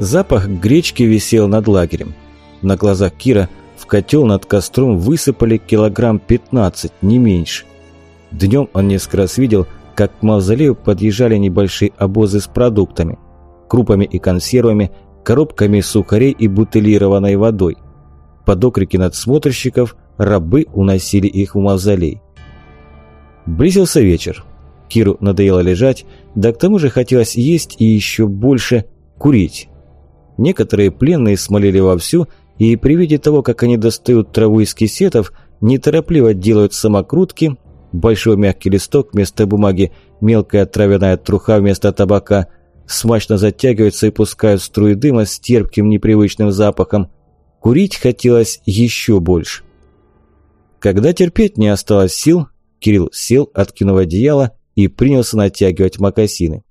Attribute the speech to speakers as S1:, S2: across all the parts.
S1: Запах гречки висел над лагерем. На глазах Кира в котел над костром высыпали килограмм 15, не меньше. Днем он несколько раз видел, как к мавзолею подъезжали небольшие обозы с продуктами, крупами и консервами, коробками сухарей и бутылированной водой. Под окрики надсмотрщиков рабы уносили их в мавзолей. Близился вечер. Киру надоело лежать, да к тому же хотелось есть и еще больше курить. Некоторые пленные смолили вовсю, и при виде того, как они достают траву из кисетов, неторопливо делают самокрутки, большой мягкий листок вместо бумаги, мелкая травяная труха вместо табака, смачно затягиваются и пускают струи дыма с терпким непривычным запахом. Курить хотелось еще больше. Когда терпеть не осталось сил, Кирилл сел, откинув одеяло, и принялся натягивать мокасины.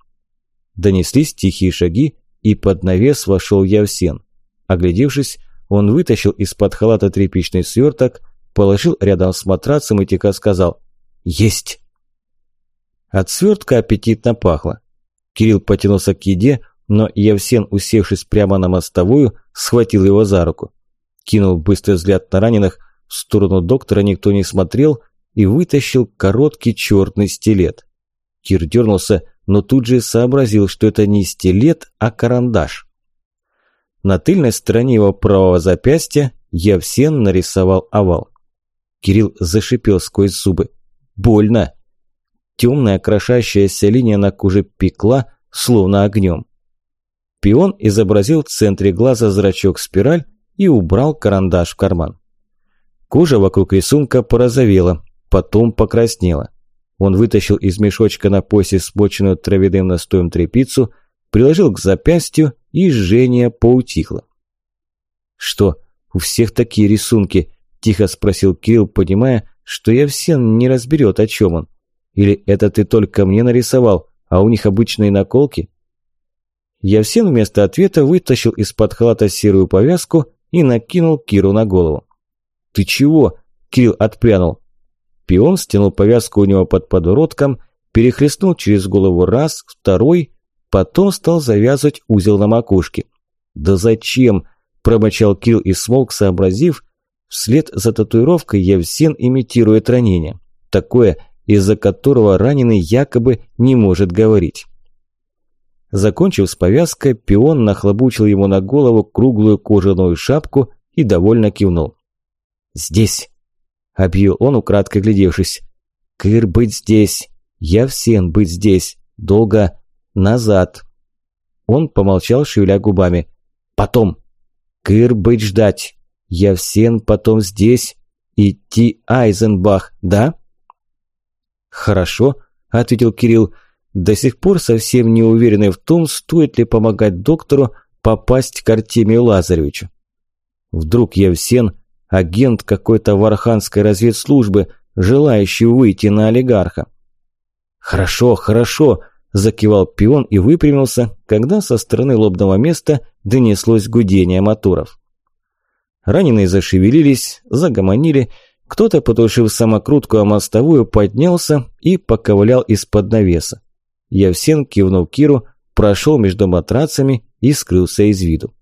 S1: Донеслись тихие шаги, и под навес вошел Явсен. Оглядевшись, он вытащил из-под халата тряпичный сверток, положил рядом с матрацем и тихо сказал «Есть!». От свертка аппетитно пахло. Кирилл потянулся к еде, но Явсен, усевшись прямо на мостовую, схватил его за руку. Кинул быстрый взгляд на раненых, в сторону доктора никто не смотрел и вытащил короткий черный стилет. Кир дернулся, но тут же сообразил, что это не стилет, а карандаш. На тыльной стороне его правого запястья Явсен нарисовал овал. Кирилл зашипел сквозь зубы. Больно. Темная крошащаяся линия на коже пекла, словно огнем. Пион изобразил в центре глаза зрачок-спираль и убрал карандаш в карман. Кожа вокруг рисунка порозовела, потом покраснела. Он вытащил из мешочка на поясе смоченную травяным настоем тряпицу, приложил к запястью, и жжение поутихло. «Что, у всех такие рисунки?» – тихо спросил Кирилл, понимая, что я всем не разберет, о чем он. «Или это ты только мне нарисовал, а у них обычные наколки?» Явсен вместо ответа вытащил из-под халата серую повязку и накинул Киру на голову. «Ты чего?» – Кирилл отпрянул. Пион стянул повязку у него под подбородком, перехлестнул через голову раз, второй, потом стал завязывать узел на макушке. «Да зачем?» – промочал Кирилл и смолк, сообразив. Вслед за татуировкой Евсен имитирует ранение. Такое, из-за которого раненый якобы не может говорить. Закончив с повязкой, пион нахлобучил ему на голову круглую кожаную шапку и довольно кивнул. «Здесь!» Объявил он, украдкой глядевшись. «Кыр быть здесь! Я всен быть здесь! Долго! Назад!» Он помолчал, шевеля губами. «Потом! Кыр быть ждать! Я всен потом здесь! Идти Айзенбах, да?» «Хорошо», – ответил Кирилл, до сих пор совсем не уверенный в том, стоит ли помогать доктору попасть к Артемию Лазаревичу. Вдруг Евсен агент какой-то варханской разведслужбы, желающий выйти на олигарха. «Хорошо, хорошо», – закивал пион и выпрямился, когда со стороны лобного места донеслось гудение моторов. Раненые зашевелились, загомонили, кто-то, потушив самокрутку о мостовую, поднялся и поковылял из-под навеса. Явсен, кивнув Киру, прошел между матрацами и скрылся из виду.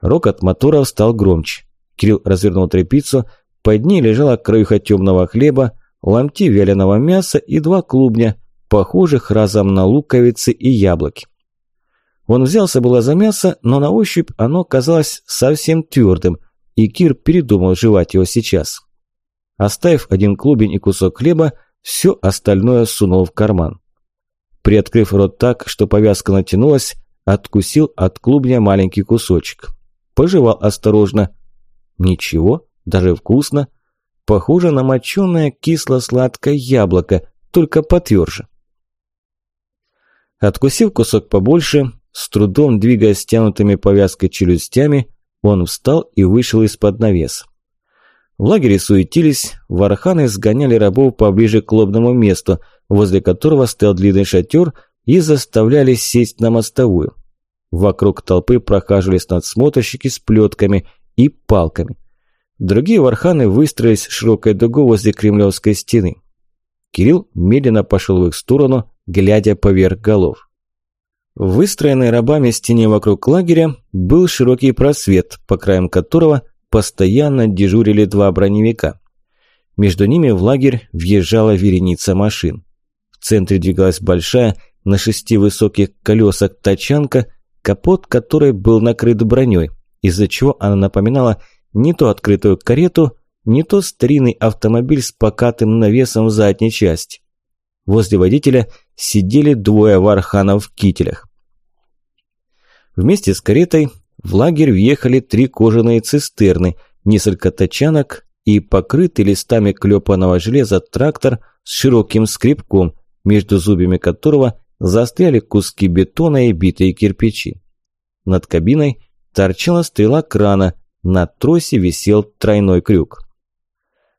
S1: Рокот моторов стал громче. Кирилл развернул тряпицу, под ней лежала краюха темного хлеба, ломти вяленого мяса и два клубня, похожих разом на луковицы и яблоки. Он взялся было за мясо, но на ощупь оно казалось совсем твердым, и Кир передумал жевать его сейчас. Оставив один клубень и кусок хлеба, все остальное сунул в карман. Приоткрыв рот так, что повязка натянулась, откусил от клубня маленький кусочек. Пожевал осторожно, Ничего, даже вкусно. Похоже на моченое кисло-сладкое яблоко, только потверже. Откусив кусок побольше, с трудом двигая стянутыми повязкой челюстями, он встал и вышел из-под навеса. В лагере суетились, варханы сгоняли рабов поближе к лобному месту, возле которого стоял длинный шатер, и заставляли сесть на мостовую. Вокруг толпы прохаживались надсмотрщики с плетками и палками. Другие варханы выстроились широкой дугой возле кремлевской стены. Кирилл медленно пошел в их сторону, глядя поверх голов. В выстроенной рабами стене вокруг лагеря был широкий просвет, по краям которого постоянно дежурили два броневика. Между ними в лагерь въезжала вереница машин. В центре двигалась большая, на шести высоких колесах тачанка, капот которой был накрыт броней, из-за чего она напоминала не то открытую карету, не то старинный автомобиль с покатым навесом в задней части. Возле водителя сидели двое варханов в кителях. Вместе с каретой в лагерь въехали три кожаные цистерны, несколько тачанок и покрытый листами клепаного железа трактор с широким скребком, между зубьями которого застряли куски бетона и битые кирпичи. Над кабиной торчала стрела крана, на тросе висел тройной крюк.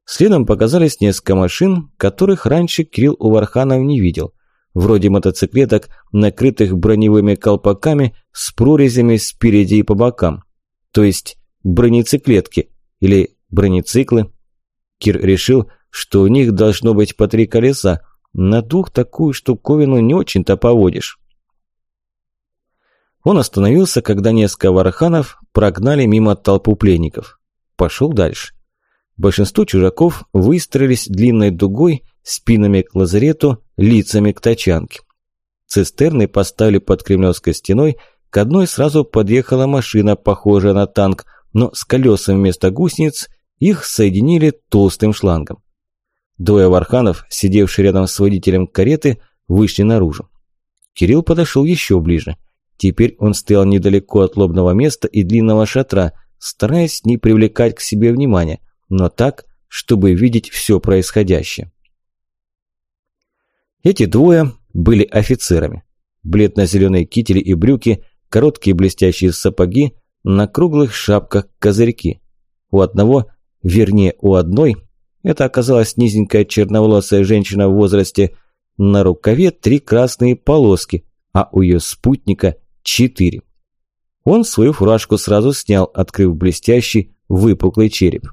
S1: Следом показались несколько машин, которых раньше Кирилл Варханов не видел. Вроде мотоциклеток, накрытых броневыми колпаками с прорезями спереди и по бокам. То есть бронециклетки или бронециклы. Кир решил, что у них должно быть по три колеса. На двух такую штуковину не очень-то поводишь. Он остановился, когда несколько варханов прогнали мимо толпу пленников. Пошел дальше. Большинство чужаков выстроились длинной дугой, спинами к лазарету, лицами к тачанке. Цистерны поставили под кремлевской стеной, к одной сразу подъехала машина, похожая на танк, но с колесом вместо гусениц их соединили толстым шлангом. Двое варханов, сидевшие рядом с водителем кареты, вышли наружу. Кирилл подошел еще ближе. Теперь он стоял недалеко от лобного места и длинного шатра, стараясь не привлекать к себе внимания – но так, чтобы видеть все происходящее. Эти двое были офицерами. Бледно-зеленые кители и брюки, короткие блестящие сапоги, на круглых шапках козырьки. У одного, вернее у одной, это оказалась низенькая черноволосая женщина в возрасте, на рукаве три красные полоски, а у ее спутника четыре. Он свою фуражку сразу снял, открыв блестящий, выпуклый череп.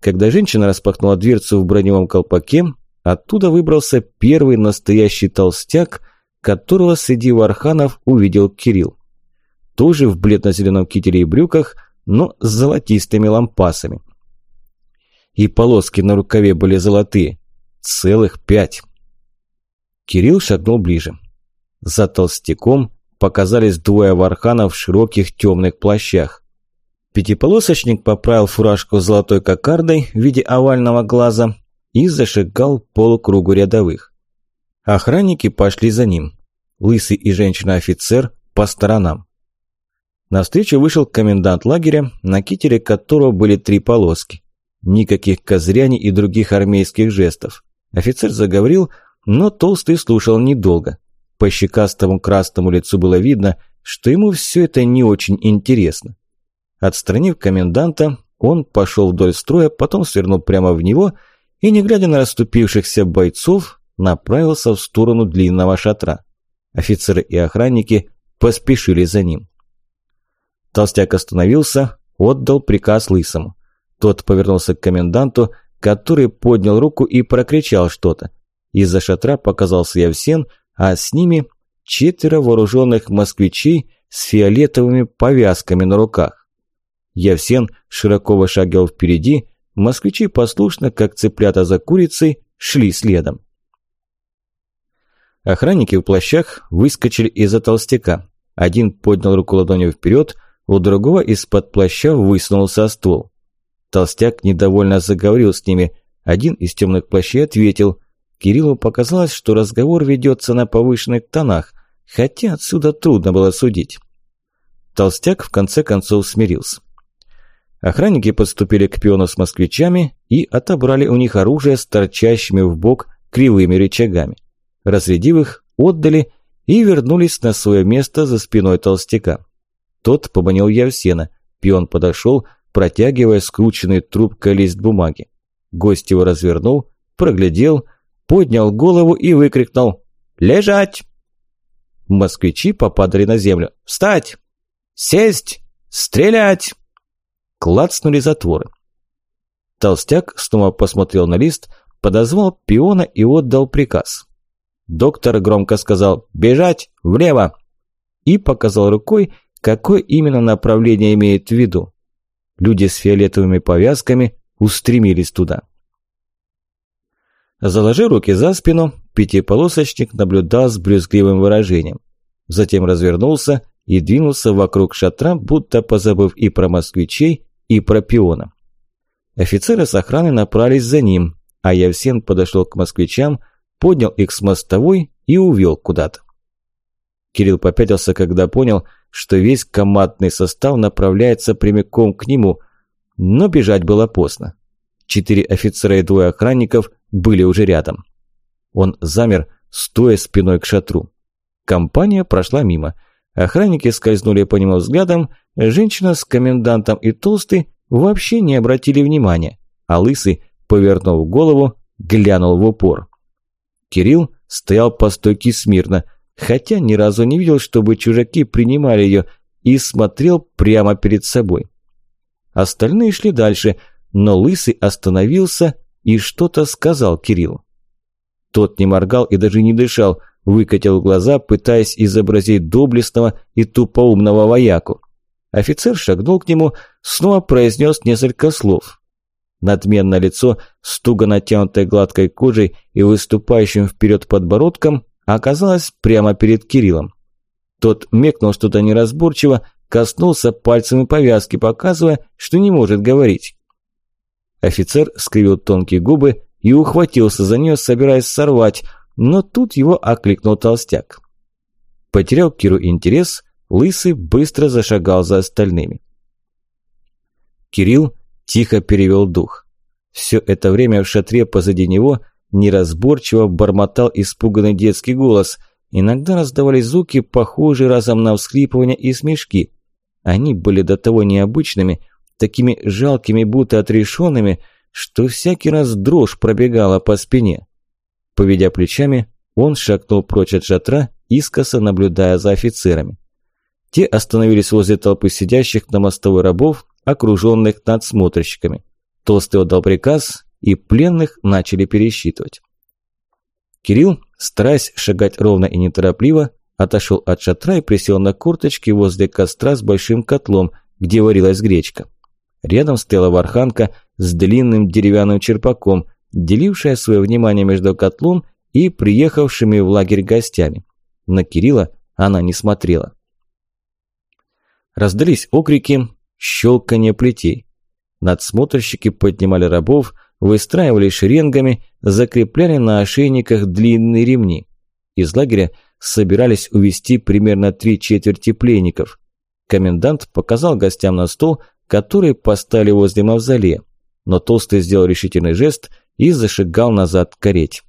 S1: Когда женщина распахнула дверцу в броневом колпаке, оттуда выбрался первый настоящий толстяк, которого среди варханов увидел Кирилл. Тоже в бледно-зеленом кителе и брюках, но с золотистыми лампасами. И полоски на рукаве были золотые. Целых пять. Кирилл шагнул ближе. За толстяком показались двое варханов в широких темных плащах. Пятиполосочник поправил фуражку золотой кокардой в виде овального глаза и зашагал полукругу рядовых. Охранники пошли за ним. Лысый и женщина-офицер по сторонам. Навстречу вышел комендант лагеря, на китере которого были три полоски. Никаких козряний и других армейских жестов. Офицер заговорил, но Толстый слушал недолго. По щекастому красному лицу было видно, что ему все это не очень интересно. Отстранив коменданта, он пошел вдоль строя, потом свернул прямо в него и, не глядя на расступившихся бойцов, направился в сторону длинного шатра. Офицеры и охранники поспешили за ним. Толстяк остановился, отдал приказ Лысому. Тот повернулся к коменданту, который поднял руку и прокричал что-то. Из-за шатра показался Явсен, а с ними четверо вооруженных москвичей с фиолетовыми повязками на руках. Явсен широко вышагивал впереди, москвичи послушно, как цыплята за курицей, шли следом. Охранники в плащах выскочили из-за толстяка. Один поднял руку ладонью вперед, у другого из-под плаща высунулся ствол. Толстяк недовольно заговорил с ними. Один из темных плащей ответил. Кириллу показалось, что разговор ведется на повышенных тонах, хотя отсюда трудно было судить. Толстяк в конце концов смирился. Охранники подступили к пиону с москвичами и отобрали у них оружие с торчащими в бок кривыми рычагами. Разрядив их, отдали и вернулись на свое место за спиной толстяка. Тот поманил Явсена. Пион подошел, протягивая скрученный трубкой лист бумаги. Гость его развернул, проглядел, поднял голову и выкрикнул «Лежать!». Москвичи попадали на землю. «Встать! Сесть! Стрелять!» клацнули затворы. Толстяк снова посмотрел на лист, подозвал пиона и отдал приказ. Доктор громко сказал «Бежать! Влево!» и показал рукой, какое именно направление имеет в виду. Люди с фиолетовыми повязками устремились туда. Заложив руки за спину, пятиполосочник наблюдал с брюзгливым выражением. Затем развернулся и двинулся вокруг шатра, будто позабыв и про москвичей, и про пиона. Офицеры с охраны направились за ним, а Явсен подошел к москвичам, поднял их с мостовой и увел куда-то. Кирилл попятился, когда понял, что весь командный состав направляется прямиком к нему, но бежать было поздно. Четыре офицера и двое охранников были уже рядом. Он замер, стоя спиной к шатру. Компания прошла мимо. Охранники скользнули по нему взглядом, женщина с комендантом и толстый вообще не обратили внимания, а лысый, повернув голову, глянул в упор. Кирилл стоял по стойке смирно, хотя ни разу не видел, чтобы чужаки принимали ее, и смотрел прямо перед собой. Остальные шли дальше, но Лысый остановился и что-то сказал Кириллу. Тот не моргал и даже не дышал, выкатил глаза, пытаясь изобразить доблестного и тупоумного вояку. Офицер шагнул к нему, снова произнес несколько слов. Надменное лицо с натянутой гладкой кожей и выступающим вперед подбородком оказалось прямо перед Кириллом. Тот мекнул что-то неразборчиво, коснулся пальцем повязки, показывая, что не может говорить. Офицер скривил тонкие губы и ухватился за нее, собираясь сорвать, но тут его окликнул толстяк. Потерял Киру интерес, Лысый быстро зашагал за остальными. Кирилл тихо перевел дух. Все это время в шатре позади него неразборчиво бормотал испуганный детский голос. Иногда раздавались звуки, похожие разом на всхлипывания и смешки. Они были до того необычными, такими жалкими, будто отрешенными, что всякий раз дрожь пробегала по спине. Поведя плечами, он шагнул прочь от шатра, искоса наблюдая за офицерами. Те остановились возле толпы сидящих на мостовой рабов, окруженных надсмотрщиками. Толстый отдал приказ, и пленных начали пересчитывать. Кирилл, стараясь шагать ровно и неторопливо, отошел от шатра и присел на курточке возле костра с большим котлом, где варилась гречка. Рядом стояла варханка с длинным деревянным черпаком, делившая свое внимание между котлом и приехавшими в лагерь гостями. На Кирилла она не смотрела. Раздались окрики, щелканье плетей. Надсмотрщики поднимали рабов, выстраивали шеренгами, закрепляли на ошейниках длинные ремни. Из лагеря собирались увести примерно три четверти пленников. Комендант показал гостям на стол, который поставили возле мавзолея, но Толстый сделал решительный жест и зашагал назад к карете.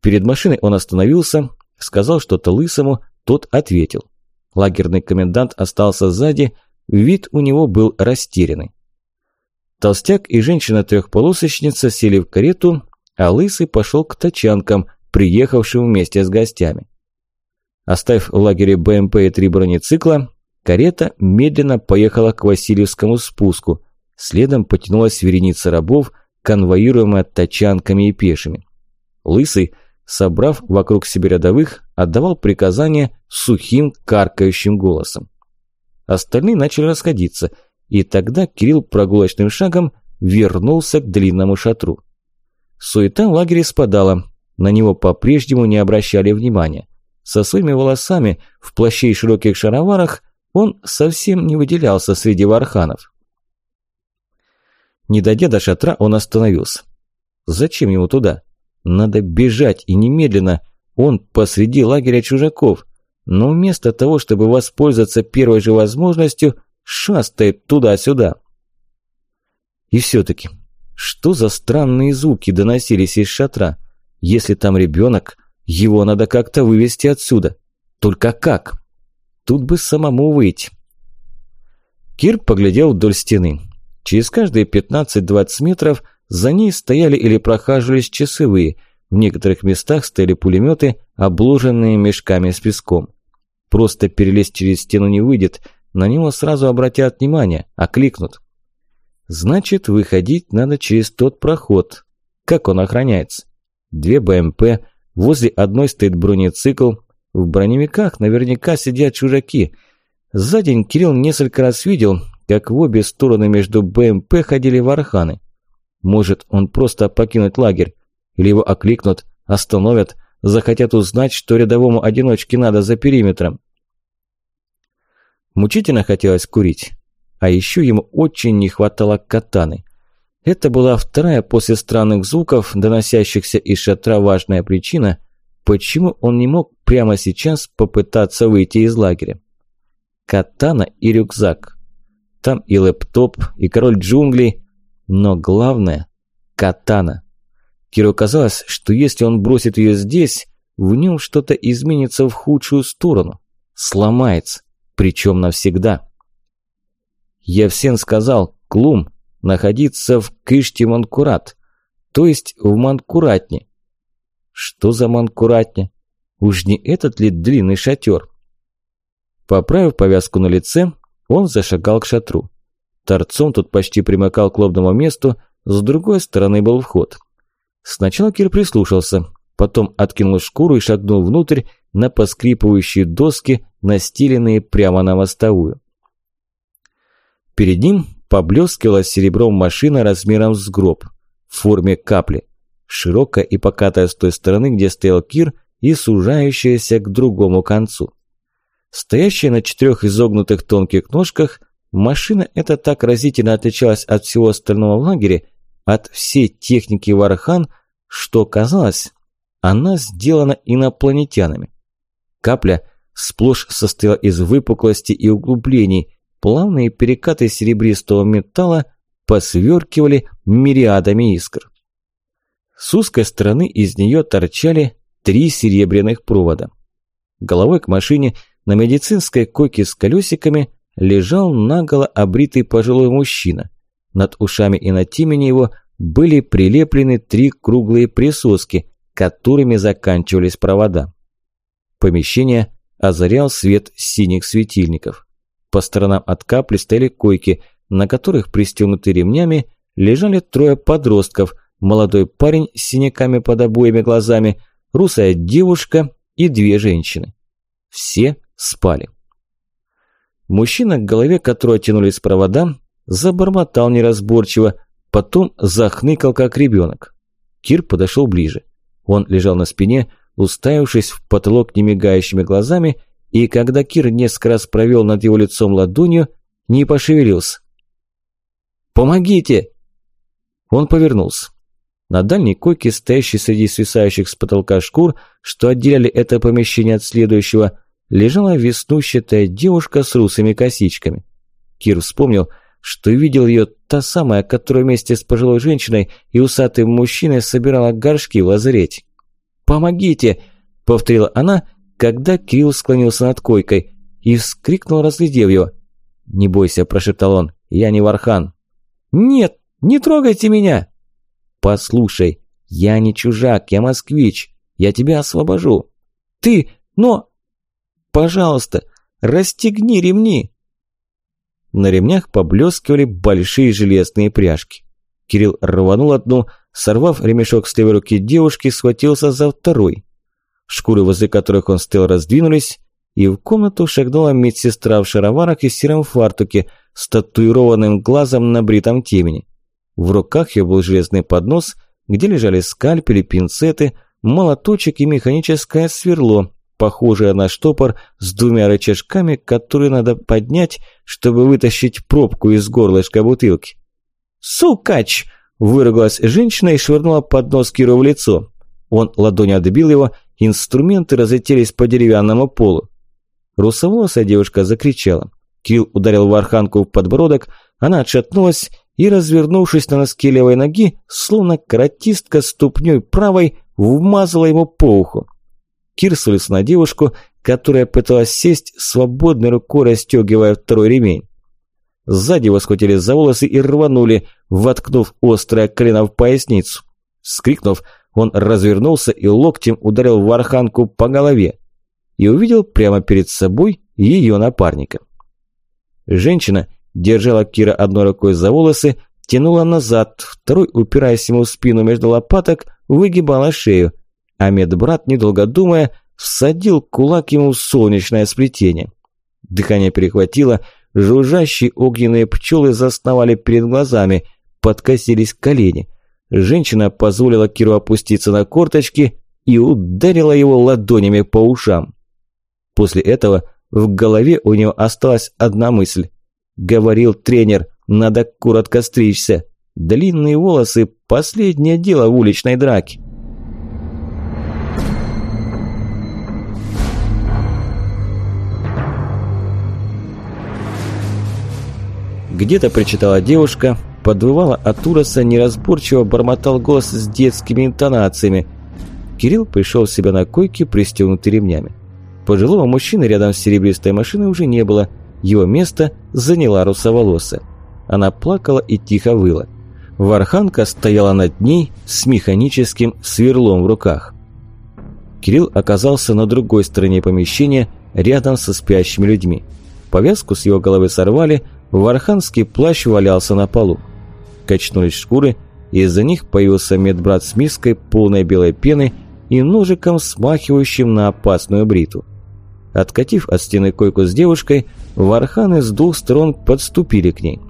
S1: Перед машиной он остановился, сказал что-то лысому, тот ответил. Лагерный комендант остался сзади, вид у него был растерянный. Толстяк и женщина-трехполосочница сели в карету, а Лысый пошел к тачанкам, приехавшим вместе с гостями. Оставив в лагере БМП и три бронецикла, карета медленно поехала к Васильевскому спуску. Следом потянулась вереница рабов, конвоируемая тачанками и пешими. Лысый, собрав вокруг себя рядовых, отдавал приказания сухим каркающим голосом. Остальные начали расходиться, и тогда Кирилл прогулочным шагом вернулся к длинному шатру. Суета в лагере спадала, на него по-прежнему не обращали внимания. Со своими волосами, в плаще и широких шароварах, он совсем не выделялся среди варханов. Не дойдя до шатра, он остановился. Зачем ему туда? Надо бежать и немедленно. Он посреди лагеря чужаков. Но вместо того, чтобы воспользоваться первой же возможностью, шастает туда-сюда. И все-таки, что за странные звуки доносились из шатра? Если там ребенок, его надо как-то вывести отсюда. Только как? Тут бы самому выйти. Кир поглядел вдоль стены. Через каждые 15-20 метров за ней стояли или прохаживались часовые. В некоторых местах стояли пулеметы, обложенные мешками с песком. Просто перелезть через стену не выйдет, на него сразу обратят внимание, окликнут. Значит, выходить надо через тот проход. Как он охраняется? Две БМП, возле одной стоит бронецикл, В броневиках наверняка сидят чужаки. За день Кирилл несколько раз видел, как в обе стороны между БМП ходили варханы. Может, он просто покинуть лагерь, или его окликнут, остановят, захотят узнать, что рядовому одиночке надо за периметром. Мучительно хотелось курить. А еще ему очень не хватало катаны. Это была вторая после странных звуков, доносящихся из шатра, важная причина, почему он не мог прямо сейчас попытаться выйти из лагеря. Катана и рюкзак. Там и лэптоп, и король джунглей, но главное – катана. Киру казалось, что если он бросит ее здесь, в нем что-то изменится в худшую сторону, сломается, причем навсегда. Я всем сказал, Клум, находиться в Кыште-Манкурат, то есть в Манкуратне. Что за Манкуратне? Уж не этот ли длинный шатер? Поправив повязку на лице, он зашагал к шатру. Торцом тут почти примыкал к лобному месту, с другой стороны был вход. Сначала Кир прислушался, потом откинул шкуру и шагнул внутрь на поскрипывающие доски, настеленные прямо на мостовую. Перед ним поблескивала серебром машина размером с гроб, в форме капли, широкая и покатая с той стороны, где стоял Кир, и сужающаяся к другому концу. Стоящая на четырех изогнутых тонких ножках, машина эта так разительно отличалась от всего остального в лагере, от всей техники Вархан, что казалось, она сделана инопланетянами. Капля сплошь состояла из выпуклости и углублений, плавные перекаты серебристого металла посверкивали мириадами искр. С узкой стороны из нее торчали три серебряных провода. Головой к машине на медицинской койке с колесиками лежал наголо обритый пожилой мужчина. Над ушами и на темени его были прилеплены три круглые присоски, которыми заканчивались провода. Помещение озарял свет синих светильников. По сторонам от капли стояли койки, на которых, пристегнутые ремнями, лежали трое подростков, молодой парень с синяками под обоими глазами, русая девушка и две женщины. Все спали. Мужчина, к голове которого тянулись провода, забормотал неразборчиво, потом захныкал, как ребенок. Кир подошел ближе. Он лежал на спине, уставившись в потолок немигающими глазами и когда Кир несколько раз провел над его лицом ладонью, не пошевелился. «Помогите!» Он повернулся. На дальней койке, стоящей среди свисающих с потолка шкур, что отделяли это помещение от следующего, лежала веснущатая девушка с русыми косичками. Кир вспомнил, что видел ее та самая, которая вместе с пожилой женщиной и усатым мужчиной собирала горшки в лазарете. «Помогите!» – повторила она когда Кирилл склонился над койкой и вскрикнул, разглядев его. «Не бойся», – прошептал он, – «я не Вархан». «Нет, не трогайте меня!» «Послушай, я не чужак, я москвич, я тебя освобожу». «Ты, но...» «Пожалуйста, расстегни ремни!» На ремнях поблескивали большие железные пряжки. Кирилл рванул одну, сорвав ремешок с левой руки девушки, схватился за второй. Шкуры, возле которых он стоял, раздвинулись, и в комнату шагнула медсестра в шароварах и сером фартуке с татуированным глазом на бритом темени. В руках ее был железный поднос, где лежали скальпели, пинцеты, молоточек и механическое сверло, похожее на штопор с двумя рычажками, которые надо поднять, чтобы вытащить пробку из горлышка бутылки. «Сукач!» – выругалась женщина и швырнула поднос Киру в лицо. Он ладонью отбил его Инструменты разлетелись по деревянному полу. Русоволосая девушка закричала. Кирилл ударил Варханку в подбородок, она отшатнулась и, развернувшись на носке левой ноги, словно каратистка ступней правой, вмазала ему по уху. Кир свалился на девушку, которая пыталась сесть, свободной рукой расстегивая второй ремень. Сзади его схватили за волосы и рванули, воткнув острое колено в поясницу. Скрикнув, он развернулся и локтем ударил Варханку по голове и увидел прямо перед собой ее напарника. Женщина держала Кира одной рукой за волосы, тянула назад, второй, упираясь ему в спину между лопаток, выгибала шею, а медбрат, недолго думая, всадил кулак ему в солнечное сплетение. Дыхание перехватило, жужжащие огненные пчелы засновали перед глазами, подкосились колени. Женщина позволила Киру опуститься на корточки и ударила его ладонями по ушам. После этого в голове у него осталась одна мысль. Говорил тренер, надо коротко стричься. Длинные волосы – последнее дело в уличной драке. Где-то прочитала девушка, подвывала от ужаса, неразборчиво бормотал голос с детскими интонациями. Кирилл пришел в себя на койке, пристегнутый ремнями. Пожилого мужчины рядом с серебристой машиной уже не было, его место заняла русоволосая. Она плакала и тихо выла. Варханка стояла над ней с механическим сверлом в руках. Кирилл оказался на другой стороне помещения, рядом со спящими людьми. Повязку с его головы сорвали, варханский плащ валялся на полу. Качнулись шкуры, и из-за них появился медбрат с миской полной белой пены и ножиком, смахивающим на опасную бриту. Откатив от стены койку с девушкой, варханы с двух сторон подступили к ней.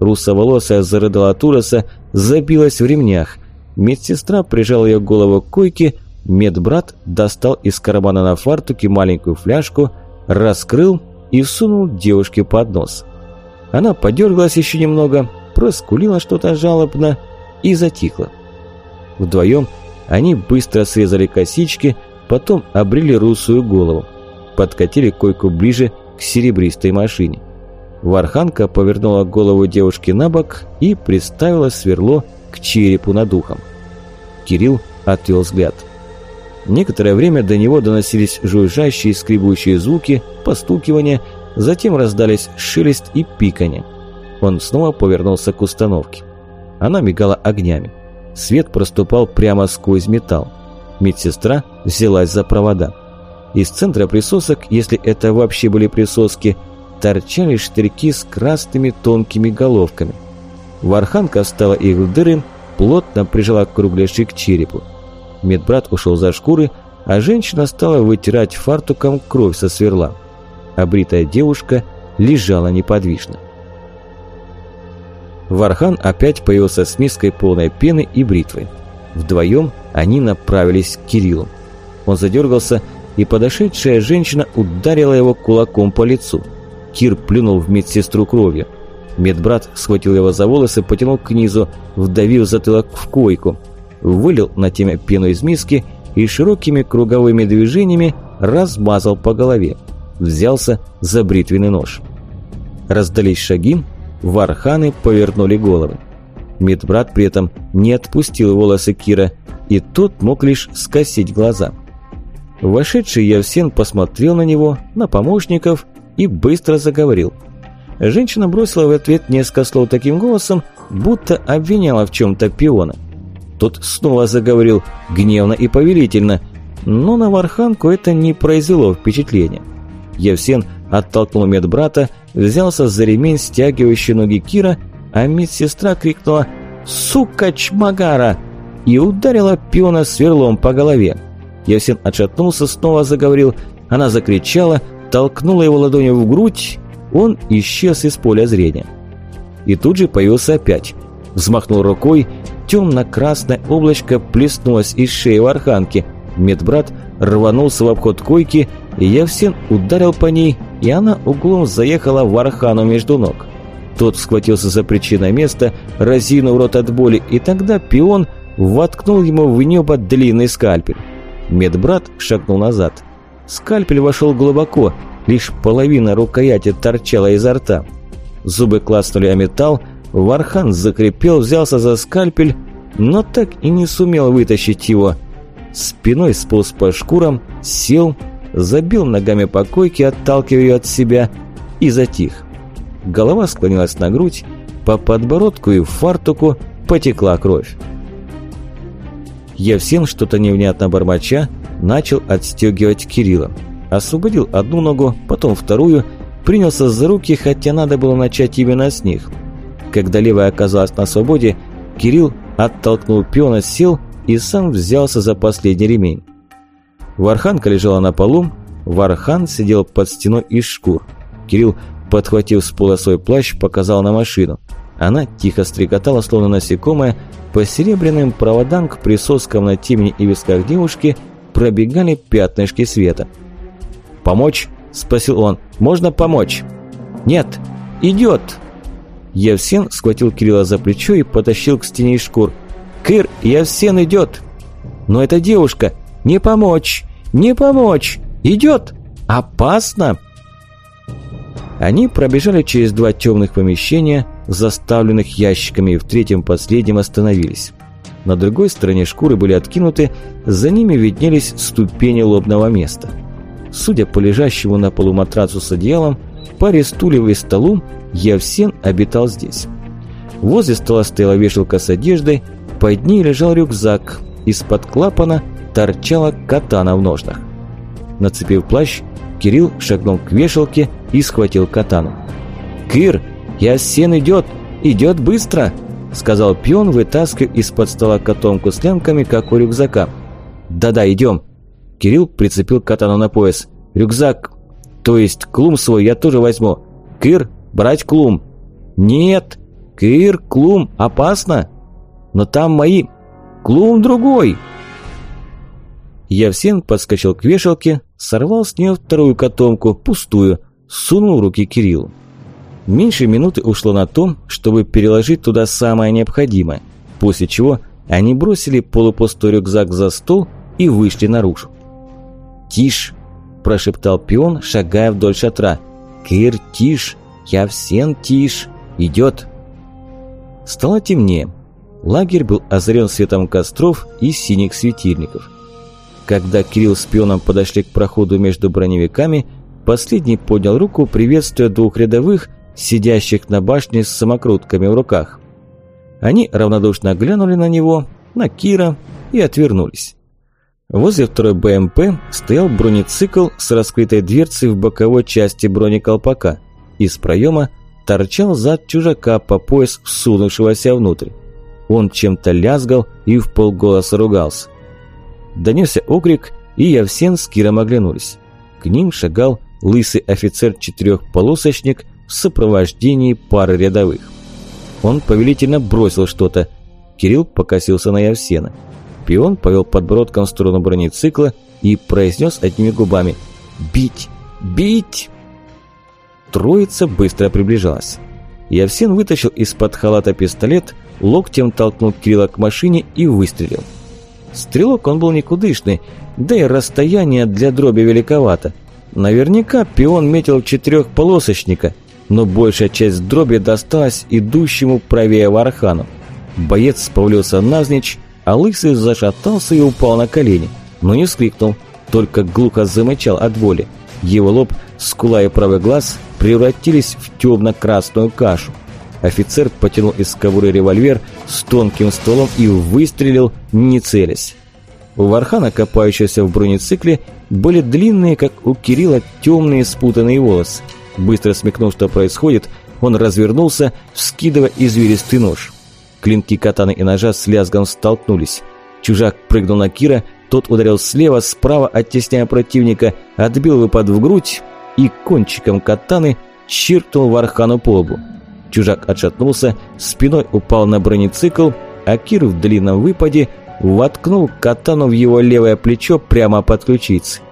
S1: Русоволосая зарыдала от ужаса, забилась в ремнях. Медсестра прижала ее голову к койке, медбрат достал из кармана на фартуке маленькую фляжку, раскрыл и всунул девушке под нос. Она подергалась еще немного, проскулила что-то жалобно и затихла. Вдвоем они быстро срезали косички, потом обрели русую голову. Подкатили койку ближе к серебристой машине. Варханка повернула голову девушки на бок и приставила сверло к черепу над ухом. Кирилл отвел взгляд. Некоторое время до него доносились жужжащие скребущие звуки, постукивания, затем раздались шелест и пиканье. Он снова повернулся к установке. Она мигала огнями. Свет проступал прямо сквозь металл. Медсестра взялась за провода. Из центра присосок, если это вообще были присоски, торчали штырьки с красными тонкими головками. Варханка стала их в дыры, плотно прижала кругляши к черепу. Медбрат ушел за шкуры, а женщина стала вытирать фартуком кровь со сверла. Обритая девушка лежала неподвижно. Вархан опять появился с миской полной пены и бритвой. Вдвоем они направились к Кириллу. Он задергался, и подошедшая женщина ударила его кулаком по лицу – Кир плюнул в медсестру кровью. Медбрат схватил его за волосы, потянул к низу, вдавив затылок в койку, вылил на темя пену из миски и широкими круговыми движениями размазал по голове. Взялся за бритвенный нож. Раздались шаги, варханы повернули головы. Медбрат при этом не отпустил волосы Кира, и тот мог лишь скосить глаза. Вошедший Явсен посмотрел на него, на помощников и быстро заговорил. Женщина бросила в ответ несколько слов таким голосом, будто обвиняла в чем-то пиона. Тот снова заговорил гневно и повелительно, но на Варханку это не произвело впечатления. Евсен оттолкнул медбрата, взялся за ремень, стягивающий ноги Кира, а медсестра крикнула «Сука, чмагара!» и ударила пиона сверлом по голове. Евсен отшатнулся, снова заговорил, она закричала, толкнула его ладонью в грудь, он исчез из поля зрения. И тут же появился опять. Взмахнул рукой, темно-красное облачко плеснулось из шеи в арханке. Медбрат рванулся в обход койки, и Явсен ударил по ней, и она углом заехала в архану между ног. Тот схватился за причиной места, разинув рот от боли, и тогда пион воткнул ему в небо длинный скальпель. Медбрат шагнул назад. Скальпель вошел глубоко, лишь половина рукояти торчала изо рта. Зубы клацнули о металл, Вархан закрепел, взялся за скальпель, но так и не сумел вытащить его. Спиной сполз по шкурам, сел, забил ногами по койке, отталкивая ее от себя, и затих. Голова склонилась на грудь, по подбородку и фартуку потекла кровь. Я всем что-то невнятно бормоча, начал отстегивать Кирилла. Освободил одну ногу, потом вторую, принялся за руки, хотя надо было начать именно с них. Когда левая оказалась на свободе, Кирилл оттолкнул пиона, сел и сам взялся за последний ремень. Варханка лежала на полу, Вархан сидел под стеной из шкур. Кирилл, подхватив с пола свой плащ, показал на машину. Она тихо стрекотала, словно насекомое, по серебряным проводам к присоскам на темени и висках девушки пробегали пятнышки света. «Помочь?» – спросил он. «Можно помочь?» «Нет, идет!» Евсен схватил Кирилла за плечо и потащил к стене из шкур. «Кыр, Евсен идет!» «Но эта девушка! Не помочь! Не помочь! Идет! Опасно!» Они пробежали через два темных помещения, заставленных ящиками, и в третьем последнем остановились. На другой стороне шкуры были откинуты, за ними виднелись ступени лобного места. Судя по лежащему на полу матрацу с одеялом, паре стульев и столу, Евсен обитал здесь. Возле стола стояла вешалка с одеждой, под ней лежал рюкзак, из-под клапана торчала катана в ножнах. Нацепив плащ, Кирилл шагнул к вешалке и схватил катану. «Кир, Ясен идет! Идет быстро!» Сказал пион, вытаскивая из-под стола котомку с лямками, как у рюкзака. «Да-да, идем!» Кирилл прицепил катану на пояс. «Рюкзак, то есть клум свой я тоже возьму. Кир, брать клум!» «Нет! Кир, клум, опасно!» «Но там мои... Клум другой!» Явсен подскочил к вешалке, сорвал с нее вторую котомку, пустую, сунул руки Кириллу. Меньше минуты ушло на то, чтобы переложить туда самое необходимое, после чего они бросили полупустой рюкзак за стол и вышли наружу. «Тише!» – прошептал пион, шагая вдоль шатра. «Кир, тише! Я всем тише! Идет!» Стало темнее. Лагерь был озарен светом костров и синих светильников. Когда Кирилл с пионом подошли к проходу между броневиками, последний поднял руку, приветствуя двух рядовых, сидящих на башне с самокрутками в руках. Они равнодушно глянули на него, на Кира и отвернулись. Возле второй БМП стоял бронецикл с раскрытой дверцей в боковой части бронеколпака. Из проема торчал зад чужака по пояс всунувшегося внутрь. Он чем-то лязгал и в полголоса ругался. Донесся окрик, и Явсен с Киром оглянулись. К ним шагал лысый офицер-четырехполосочник в сопровождении пары рядовых. Он повелительно бросил что-то. Кирилл покосился на Явсена. Пион повел подбородком в сторону бронецикла и произнес одними губами «Бить! Бить!». Троица быстро приближалась. Явсен вытащил из-под халата пистолет, локтем толкнул Кирилла к машине и выстрелил. Стрелок он был никудышный, да и расстояние для дроби великовато. Наверняка пион метил четырехполосочника, но большая часть дроби досталась идущему правее Вархану. Боец повалился навзничь, а лысый зашатался и упал на колени, но не вскрикнул, только глухо замычал от боли. Его лоб, скула и правый глаз превратились в темно-красную кашу. Офицер потянул из кобуры револьвер с тонким стволом и выстрелил, не целясь. У Вархана, копающегося в бронецикле, были длинные, как у Кирилла, темные спутанные волосы. Быстро смекнув, что происходит, он развернулся, вскидывая извилистый нож. Клинки катаны и ножа с лязгом столкнулись. Чужак прыгнул на Кира, тот ударил слева, справа, оттесняя противника, отбил выпад в грудь и кончиком катаны чиркнул Вархану по лбу. Чужак отшатнулся, спиной упал на бронецикл, а Кир в длинном выпаде воткнул катану в его левое плечо прямо под ключицей.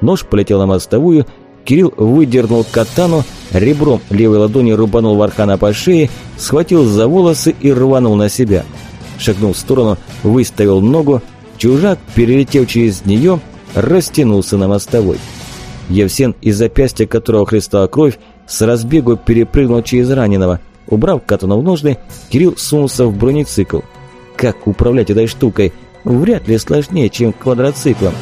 S1: Нож полетел на мостовую, Кирилл выдернул катану, ребром левой ладони рубанул Вархана по шее, схватил за волосы и рванул на себя. Шагнул в сторону, выставил ногу, чужак, перелетев через нее, растянулся на мостовой. Евсен, из запястья которого хлестала кровь, с разбегу перепрыгнул через раненого. Убрав катану в ножны, Кирилл сунулся в бронецикл. Как управлять этой штукой? Вряд ли сложнее, чем квадроциклом.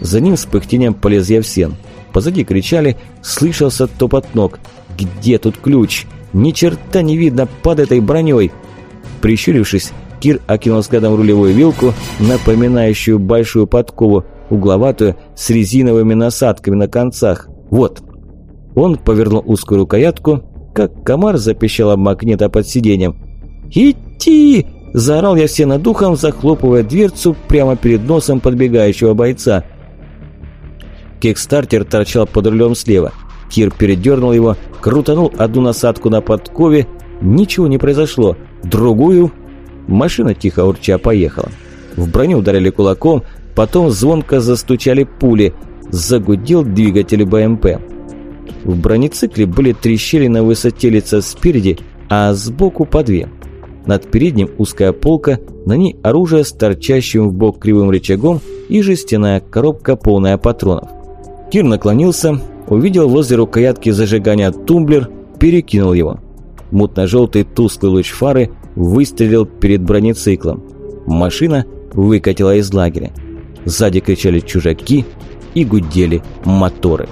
S1: За ним с пыхтением полез Евсен. Позади кричали, слышался топот ног. «Где тут ключ? Ни черта не видно под этой броней!» Прищурившись, Кир окинул взглядом рулевую вилку, напоминающую большую подкову, угловатую, с резиновыми насадками на концах. «Вот, он повернул узкую рукоятку, как комар запищал об магнита под сиденьем. «Идти!» – заорал я все над духом, захлопывая дверцу прямо перед носом подбегающего бойца. Кикстартер торчал под рулем слева. Кир передернул его, крутанул одну насадку на подкове. Ничего не произошло. Другую... Машина тихо урча поехала. В броню ударили кулаком, потом звонко застучали пули. Загудел двигатель БМП. В бронецикле были три на высоте лица спереди, а сбоку по две. Над передним узкая полка, на ней оружие с торчащим в бок кривым рычагом и жестяная коробка, полная патронов. Кир наклонился, увидел возле рукоятки зажигания тумблер, перекинул его. Мутно-желтый тусклый луч фары выстрелил перед бронециклом. Машина выкатила из лагеря. Сзади кричали чужаки и гудели моторы.